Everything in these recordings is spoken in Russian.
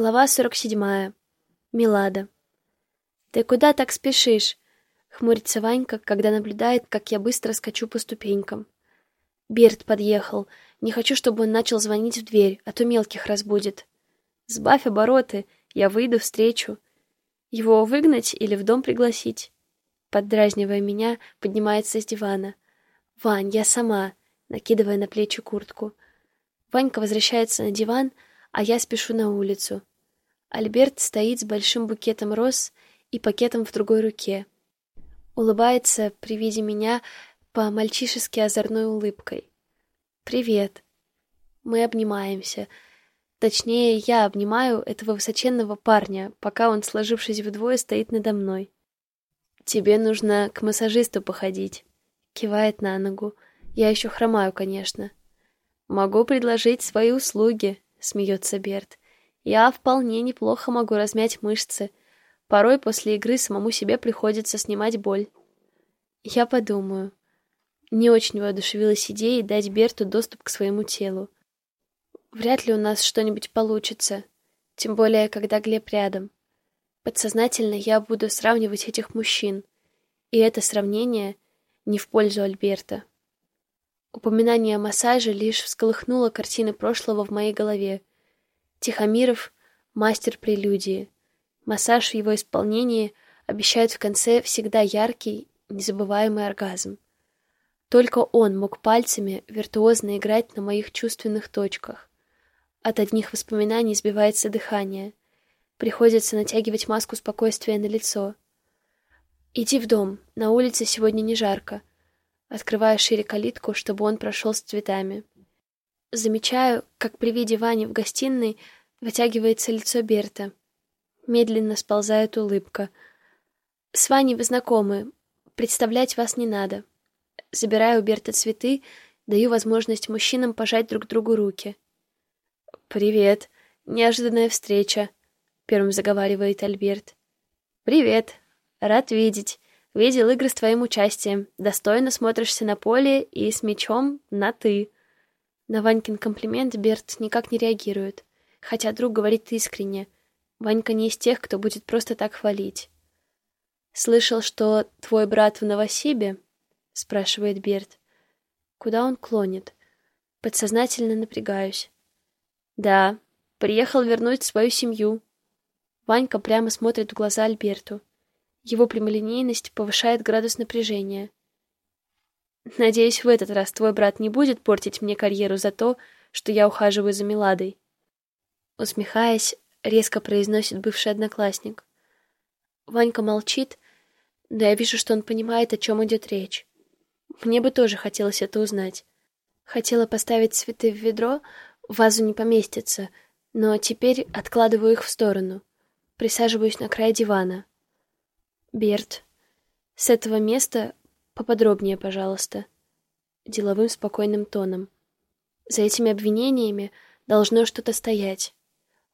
Глава 47. Милада. «Ты куда так спешишь?» — хмурится Ванька, когда наблюдает, как я быстро скачу по ступенькам. Берт подъехал. Не хочу, чтобы он начал звонить в дверь, а то мелких разбудит. Сбавь обороты, я выйду встречу. Его выгнать или в дом пригласить? Поддразнивая меня, поднимается с дивана. «Вань, я сама», накидывая на плечи куртку. Ванька возвращается на диван, — а я спешу на улицу. Альберт стоит с большим букетом роз и пакетом в другой руке. Улыбается при виде меня по-мальчишески озорной улыбкой. «Привет». Мы обнимаемся. Точнее, я обнимаю этого высоченного парня, пока он, сложившись вдвое, стоит надо мной. «Тебе нужно к массажисту походить», — кивает на ногу. Я еще хромаю, конечно. «Могу предложить свои услуги», — смеется Берт. «Я вполне неплохо могу размять мышцы. Порой после игры самому себе приходится снимать боль». Я подумаю. Не очень воодушевилась идеей дать Берту доступ к своему телу. Вряд ли у нас что-нибудь получится, тем более, когда Глеб рядом. Подсознательно я буду сравнивать этих мужчин, и это сравнение не в пользу Альберта. Упоминание о массаже лишь всколыхнуло картины прошлого в моей голове. Тихомиров — мастер прелюдии. Массаж в его исполнении обещает в конце всегда яркий, незабываемый оргазм. Только он мог пальцами виртуозно играть на моих чувственных точках. От одних воспоминаний сбивается дыхание. Приходится натягивать маску спокойствия на лицо. «Иди в дом, на улице сегодня не жарко», открывая шире калитку, чтобы он прошел с цветами. Замечаю, как при виде Вани в гостиной вытягивается лицо Берта. Медленно сползает улыбка. «С Ваней вы знакомы. Представлять вас не надо». Забираю у Берта цветы, даю возможность мужчинам пожать друг другу руки. «Привет. Неожиданная встреча», — первым заговаривает Альберт. «Привет. Рад видеть. Видел игры с твоим участием. Достойно смотришься на поле и с мячом на «ты». На Ванькин комплимент Берт никак не реагирует. Хотя друг говорит искренне. Ванька не из тех, кто будет просто так хвалить. «Слышал, что твой брат в Новосибе?» — спрашивает Берт. Куда он клонит? Подсознательно напрягаюсь. «Да, приехал вернуть свою семью». Ванька прямо смотрит в глаза Альберту. Его прямолинейность повышает градус напряжения. Надеюсь, в этот раз твой брат не будет портить мне карьеру за то, что я ухаживаю за Миладой. Усмехаясь, резко произносит бывший одноклассник. Ванька молчит, но я вижу, что он понимает, о чем идет речь. Мне бы тоже хотелось это узнать. Хотела поставить цветы в ведро, в вазу не поместится, но теперь откладываю их в сторону. Присаживаюсь на край дивана. Берт, с этого места поподробнее, пожалуйста. Деловым спокойным тоном. За этими обвинениями должно что-то стоять.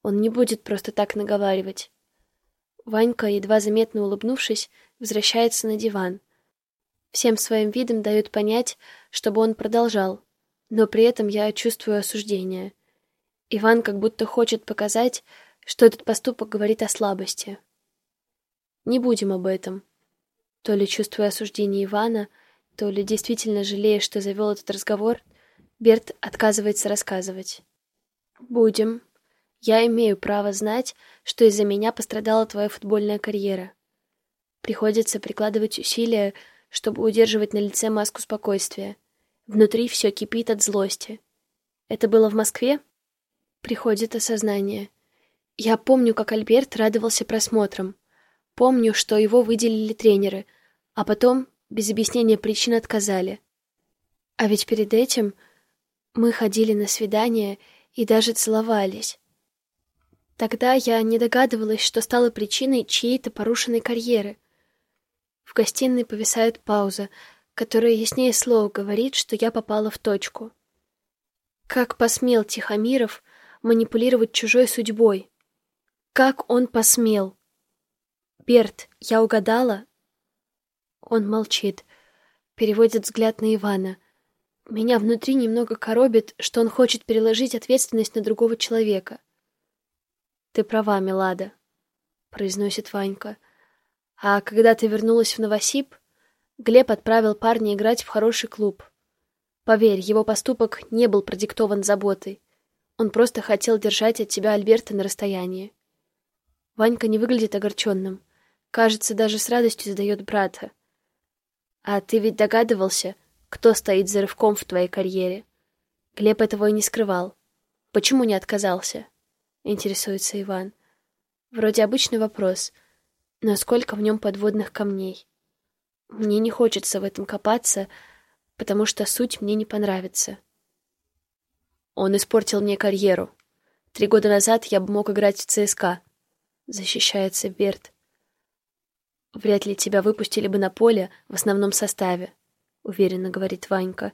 Он не будет просто так наговаривать. Ванька, едва заметно улыбнувшись, возвращается на диван. Всем своим видом дает понять, чтобы он продолжал, но при этом я чувствую осуждение. Иван как будто хочет показать, что этот поступок говорит о слабости. Не будем об этом. То ли чувствуя осуждение Ивана, то ли действительно жалея, что завел этот разговор, Берт отказывается рассказывать. «Будем. Я имею право знать, что из-за меня пострадала твоя футбольная карьера. Приходится прикладывать усилия, чтобы удерживать на лице маску спокойствия. Внутри все кипит от злости. Это было в Москве? Приходит осознание. Я помню, как Альберт радовался просмотрам. Помню, что его выделили тренеры, а потом, без объяснения причин, отказали. А ведь перед этим мы ходили на свидания и даже целовались. Тогда я не догадывалась, что стало причиной чьей-то порушенной карьеры. В гостиной повисает пауза, которая яснее слов говорит, что я попала в точку. Как посмел Тихомиров манипулировать чужой судьбой? Как он посмел? «Берт, я угадала?» Он молчит, переводит взгляд на Ивана. Меня внутри немного коробит, что он хочет переложить ответственность на другого человека. Ты права, Милада, произносит Ванька. А когда ты вернулась в Новосиб, Глеб отправил парня играть в хороший клуб. Поверь, его поступок не был продиктован заботой. Он просто хотел держать от тебя Альберта на расстоянии. Ванька не выглядит огорченным. Кажется, даже с радостью задает брата. А ты ведь догадывался, кто стоит за рывком в твоей карьере? Глеб этого и не скрывал. Почему не отказался? Интересуется Иван. Вроде обычный вопрос, но сколько в нем подводных камней. Мне не хочется в этом копаться, потому что суть мне не понравится. Он испортил мне карьеру. Три года назад я бы мог играть в ЦСКА. Защищается Берт. Вряд ли тебя выпустили бы на поле в основном составе, уверенно говорит Ванька.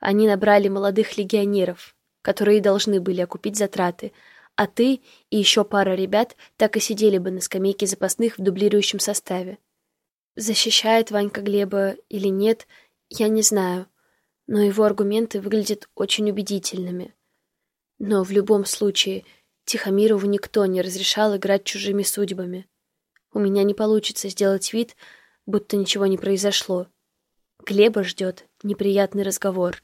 Они набрали молодых легионеров, которые должны были окупить затраты, а ты и еще пара ребят так и сидели бы на скамейке запасных в дублирующем составе. Защищает Ванька Глеба или нет, я не знаю но его аргументы выглядят очень убедительными. Но в любом случае Тихомирову никто не разрешал играть чужими судьбами. У меня не получится сделать вид, будто ничего не произошло. Глеба ждет неприятный разговор.